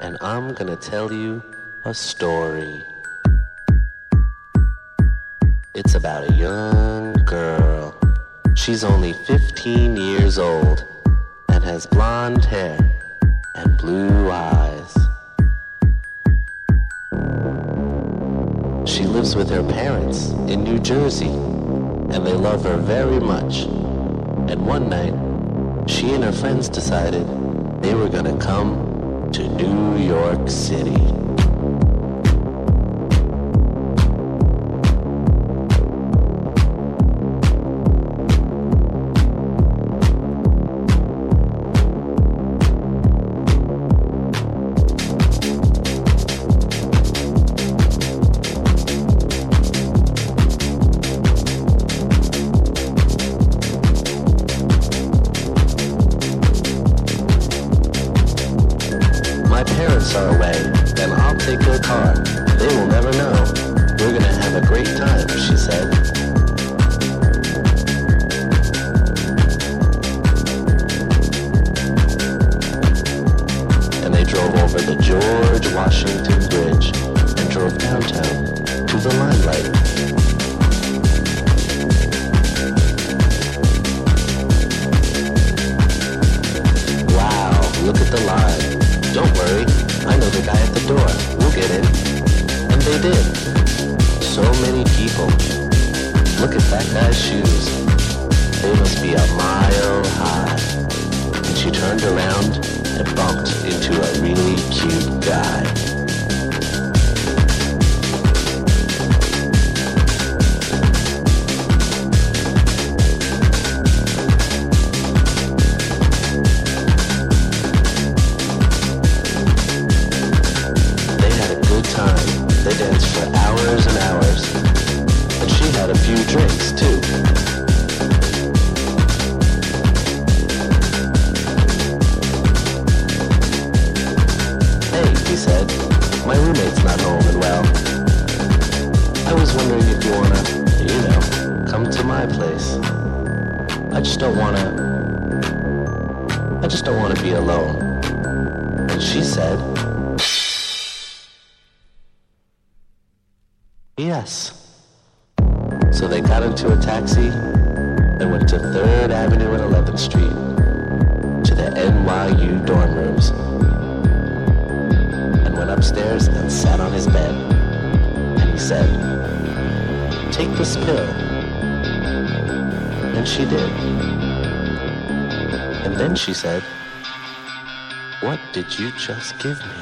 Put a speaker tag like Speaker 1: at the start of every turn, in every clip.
Speaker 1: And
Speaker 2: I'm gonna tell you a story. It's about a young girl. She's only 15 years old and has blonde hair and blue eyes. She lives with her parents in New Jersey, and they love her very much. And one night, she and her friends decided they were going to come to New York City. Look at that guy's shoes. They must be a mile high. And she turned around and bumped into a really cute guy. you just give me.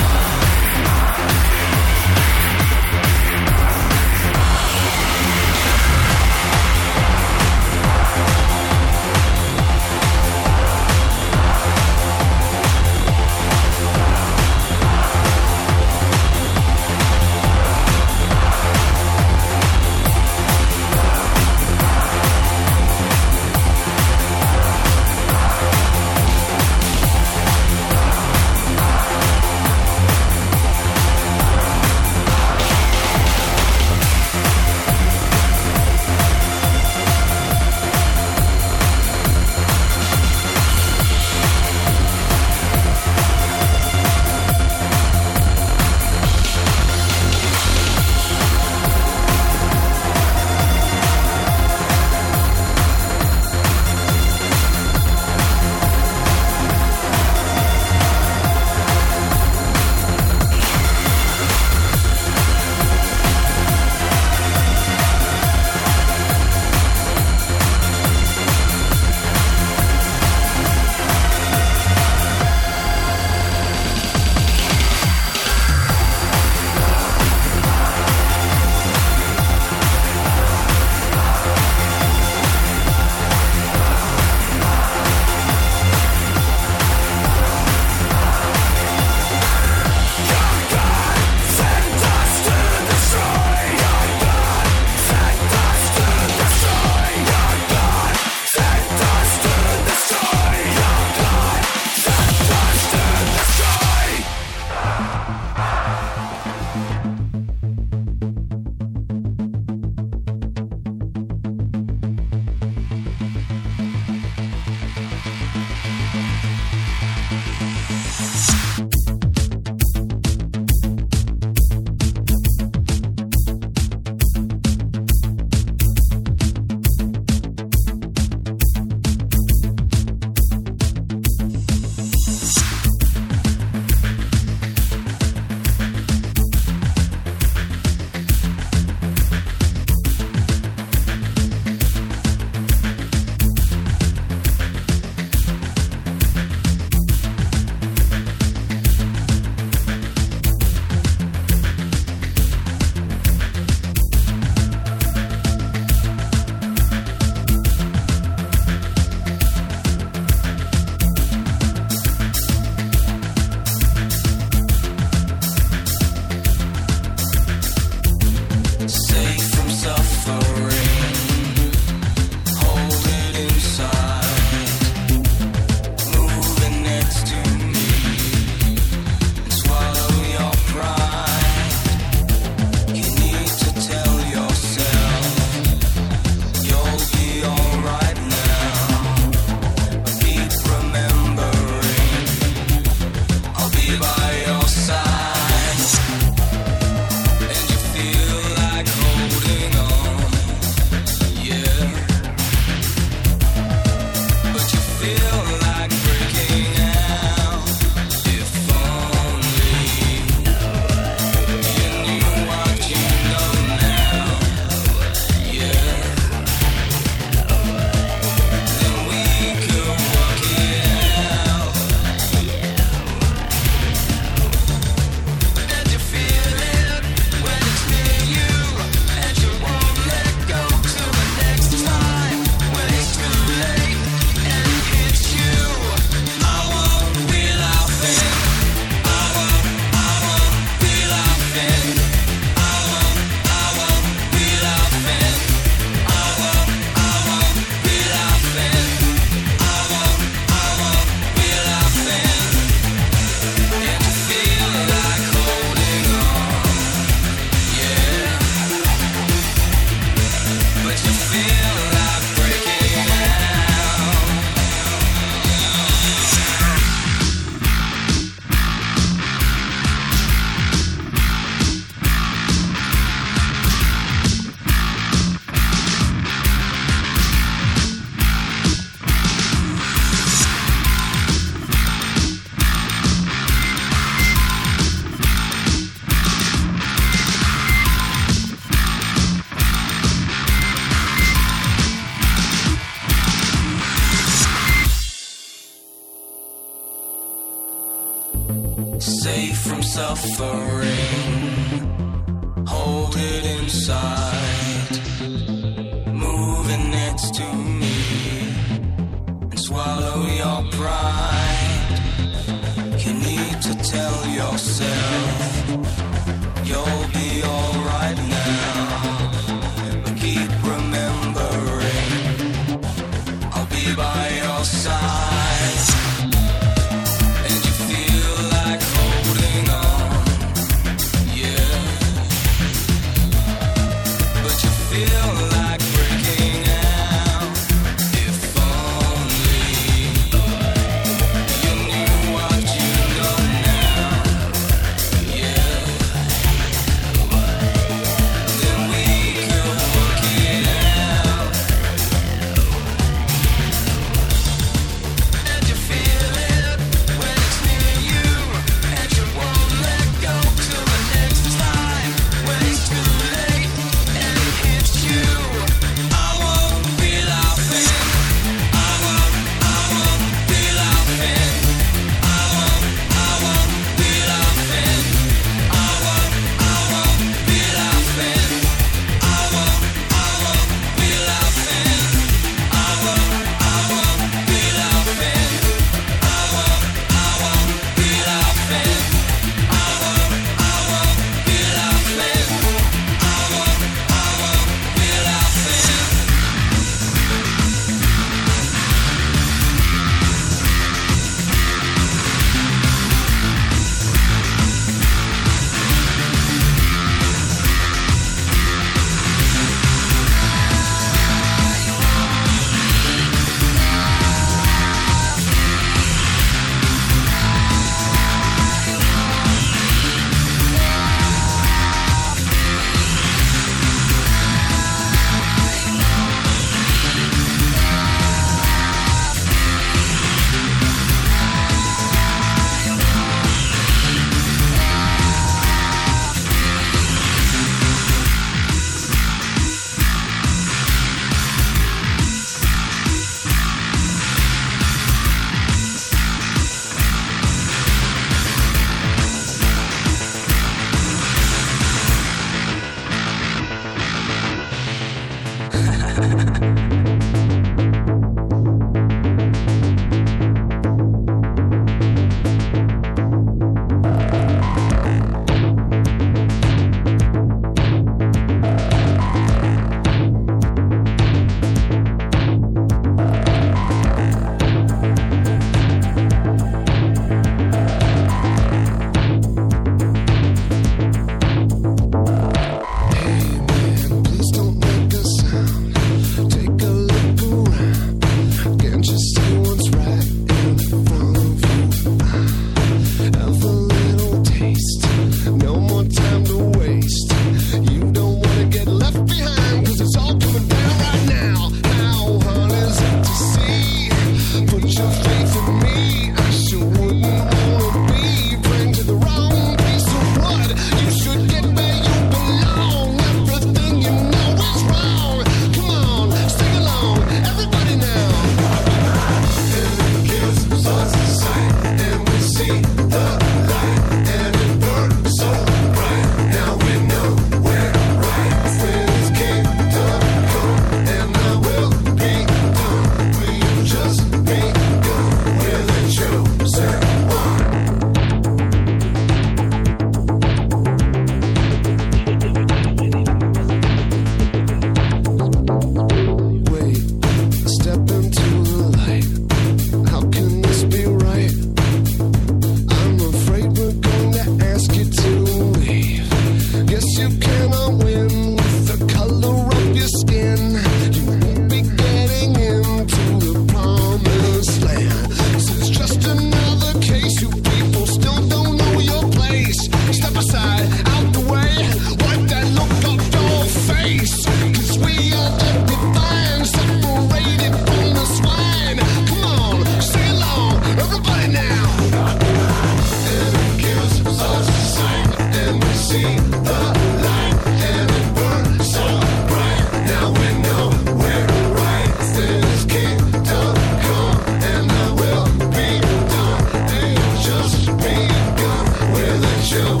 Speaker 3: Where the children